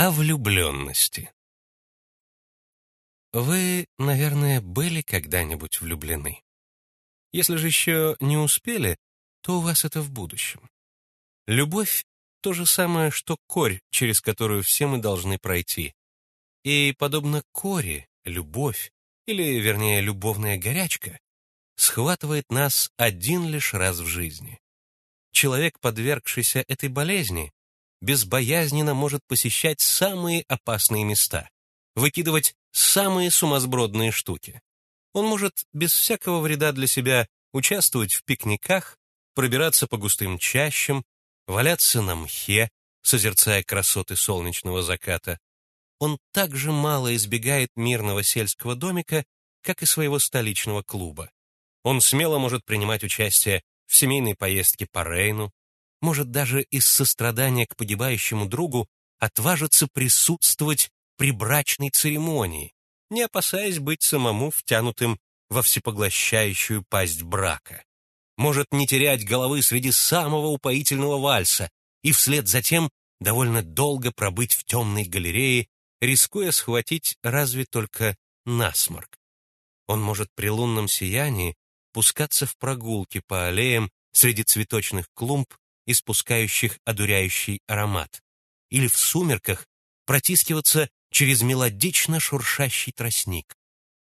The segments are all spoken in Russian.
о влюбленности. Вы, наверное, были когда-нибудь влюблены. Если же еще не успели, то у вас это в будущем. Любовь — то же самое, что корь, через которую все мы должны пройти. И, подобно коре, любовь, или, вернее, любовная горячка, схватывает нас один лишь раз в жизни. Человек, подвергшийся этой болезни, безбоязненно может посещать самые опасные места, выкидывать самые сумасбродные штуки. Он может без всякого вреда для себя участвовать в пикниках, пробираться по густым чащам, валяться на мхе, созерцая красоты солнечного заката. Он так же мало избегает мирного сельского домика, как и своего столичного клуба. Он смело может принимать участие в семейной поездке по Рейну, может даже из сострадания к погибающему другу отважиться присутствовать при брачной церемонии, не опасаясь быть самому втянутым во всепоглощающую пасть брака. Может не терять головы среди самого упоительного вальса и вслед за тем довольно долго пробыть в темной галерее, рискуя схватить разве только насморк. Он может при лунном сиянии пускаться в прогулки по аллеям среди цветочных клумб испускающих одуряющий аромат, или в сумерках протискиваться через мелодично шуршащий тростник.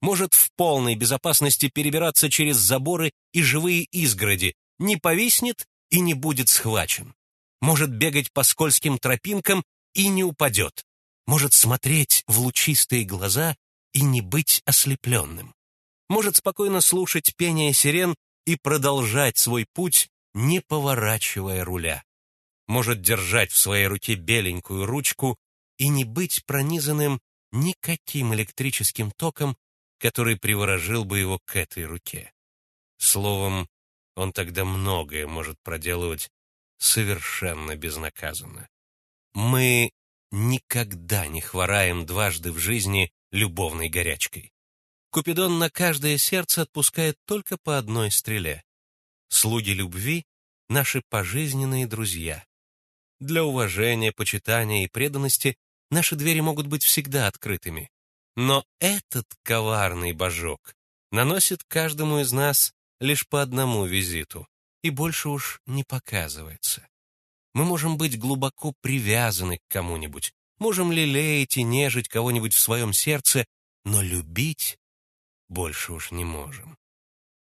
Может в полной безопасности перебираться через заборы и живые изгороди, не повиснет и не будет схвачен. Может бегать по скользким тропинкам и не упадет. Может смотреть в лучистые глаза и не быть ослепленным. Может спокойно слушать пение сирен и продолжать свой путь не поворачивая руля. Может держать в своей руке беленькую ручку и не быть пронизанным никаким электрическим током, который приворожил бы его к этой руке. Словом, он тогда многое может проделывать совершенно безнаказанно. Мы никогда не хвораем дважды в жизни любовной горячкой. Купидон на каждое сердце отпускает только по одной стреле. Слуги любви — наши пожизненные друзья. Для уважения, почитания и преданности наши двери могут быть всегда открытыми. Но этот коварный божок наносит каждому из нас лишь по одному визиту и больше уж не показывается. Мы можем быть глубоко привязаны к кому-нибудь, можем лелеять и нежить кого-нибудь в своем сердце, но любить больше уж не можем.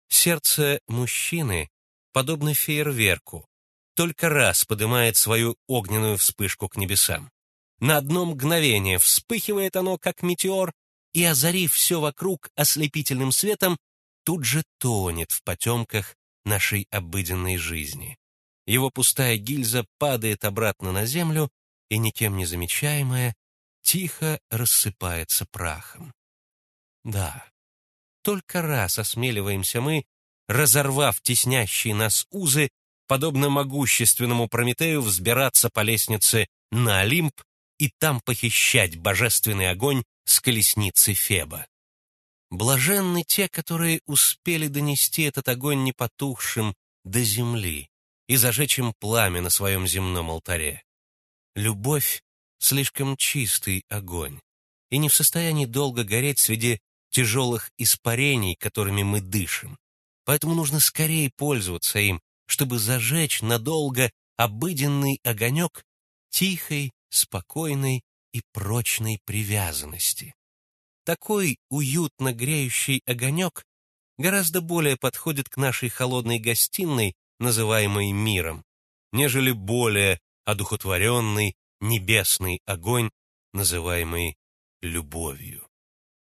Сердце мужчины, подобно фейерверку, только раз поднимает свою огненную вспышку к небесам. На одно мгновение вспыхивает оно, как метеор, и, озарив все вокруг ослепительным светом, тут же тонет в потемках нашей обыденной жизни. Его пустая гильза падает обратно на землю и, никем не замечаемая, тихо рассыпается прахом. Да, только раз осмеливаемся мы, разорвав теснящие нас узы, подобно могущественному Прометею взбираться по лестнице на Олимп и там похищать божественный огонь с колесницы Феба. Блаженны те, которые успели донести этот огонь непотухшим до земли и зажечь им пламя на своем земном алтаре. Любовь — слишком чистый огонь и не в состоянии долго гореть среди тяжелых испарений, которыми мы дышим. Поэтому нужно скорее пользоваться им, чтобы зажечь надолго обыденный огонек тихой, спокойной и прочной привязанности. Такой уютно греющий огонек гораздо более подходит к нашей холодной гостиной, называемой миром, нежели более одухотворенный небесный огонь, называемый любовью.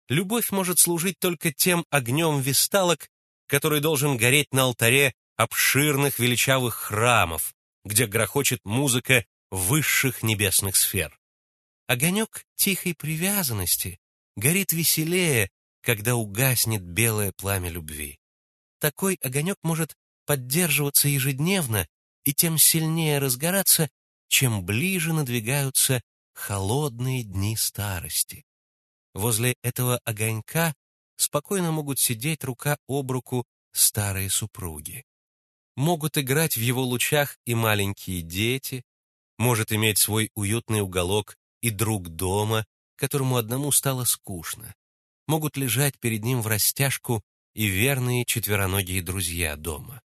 Любовь может служить только тем огнем висталок, который должен гореть на алтаре обширных величавых храмов, где грохочет музыка высших небесных сфер. Огонек тихой привязанности горит веселее, когда угаснет белое пламя любви. Такой огонек может поддерживаться ежедневно и тем сильнее разгораться, чем ближе надвигаются холодные дни старости. Возле этого огонька спокойно могут сидеть рука об руку старые супруги. Могут играть в его лучах и маленькие дети, может иметь свой уютный уголок и друг дома, которому одному стало скучно. Могут лежать перед ним в растяжку и верные четвероногие друзья дома.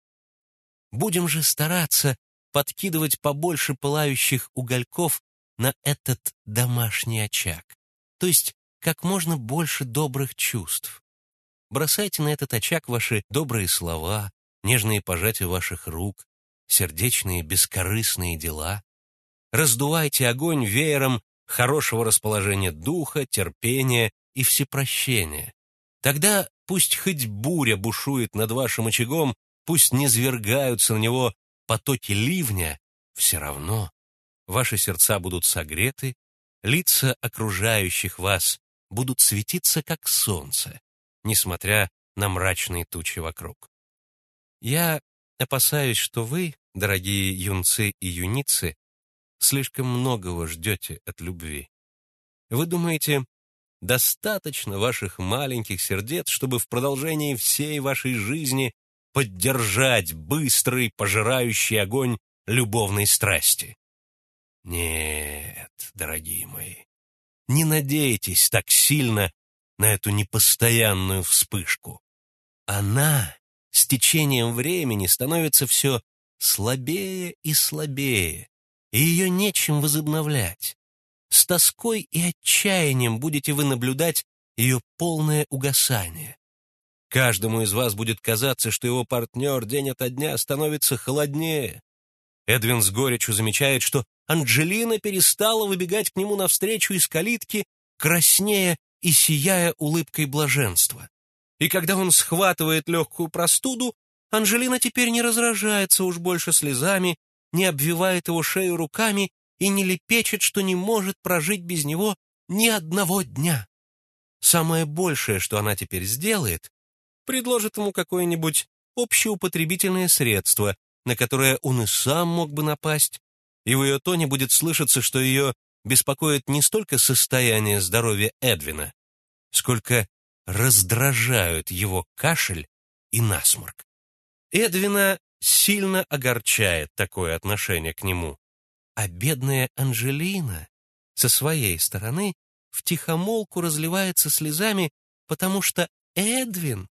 Будем же стараться подкидывать побольше пылающих угольков на этот домашний очаг, то есть как можно больше добрых чувств. Бросайте на этот очаг ваши добрые слова, нежные пожатия ваших рук, сердечные бескорыстные дела. Раздувайте огонь веером хорошего расположения духа, терпения и всепрощения. Тогда пусть хоть буря бушует над вашим очагом, пусть не свергаются на него потоки ливня, все равно ваши сердца будут согреты, лица окружающих вас будут светиться, как солнце, несмотря на мрачные тучи вокруг. Я опасаюсь, что вы, дорогие юнцы и юницы, слишком многого ждете от любви. Вы думаете, достаточно ваших маленьких сердец, чтобы в продолжении всей вашей жизни поддержать быстрый, пожирающий огонь любовной страсти. Нет, дорогие мои, не надейтесь так сильно на эту непостоянную вспышку. Она с течением времени становится все слабее и слабее, и ее нечем возобновлять. С тоской и отчаянием будете вы наблюдать ее полное угасание. Каждому из вас будет казаться, что его партнер день ото дня становится холоднее. Эдвин с горечью замечает, что Анджелина перестала выбегать к нему навстречу из калитки, краснея и сияя улыбкой блаженства. И когда он схватывает легкую простуду, Анжелина теперь не разражается уж больше слезами, не обвивает его шею руками и не лепечет, что не может прожить без него ни одного дня. Самое большее, что она теперь сделает, предложит ему какое-нибудь общеупотребительное средство, на которое он и сам мог бы напасть, и в ее тоне будет слышаться, что ее беспокоит не столько состояние здоровья Эдвина, сколько раздражают его кашель и насморк. Эдвина сильно огорчает такое отношение к нему, а бедная Анжелина со своей стороны втихомолку разливается слезами, потому что Эдвин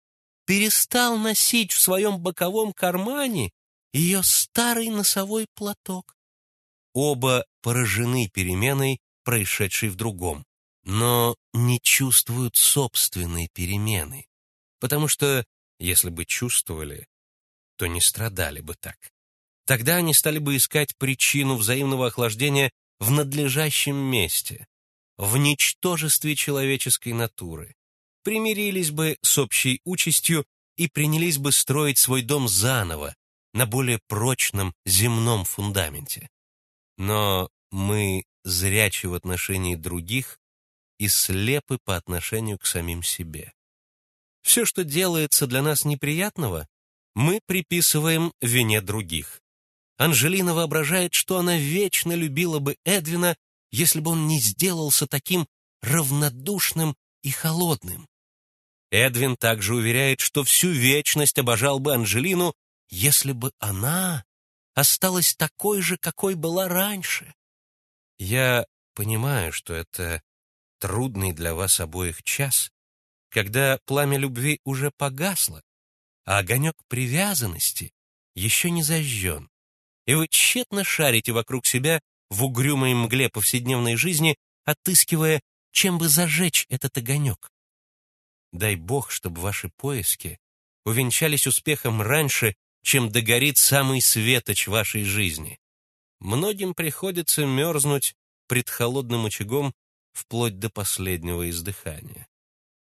перестал носить в своем боковом кармане ее старый носовой платок. Оба поражены переменой, происшедшей в другом, но не чувствуют собственной перемены, потому что, если бы чувствовали, то не страдали бы так. Тогда они стали бы искать причину взаимного охлаждения в надлежащем месте, в ничтожестве человеческой натуры, примирились бы с общей участью и принялись бы строить свой дом заново, на более прочном земном фундаменте. Но мы зрячи в отношении других и слепы по отношению к самим себе. Все, что делается для нас неприятного, мы приписываем вине других. Анжелина воображает, что она вечно любила бы Эдвина, если бы он не сделался таким равнодушным и холодным. Эдвин также уверяет, что всю вечность обожал бы Анжелину, если бы она осталась такой же, какой была раньше. Я понимаю, что это трудный для вас обоих час, когда пламя любви уже погасло, а огонек привязанности еще не зажжен, и вы тщетно шарите вокруг себя в угрюмой мгле повседневной жизни, отыскивая, чем бы зажечь этот огонек. Дай Бог, чтобы ваши поиски увенчались успехом раньше, чем догорит самый светоч вашей жизни. Многим приходится мерзнуть пред холодным очагом вплоть до последнего издыхания.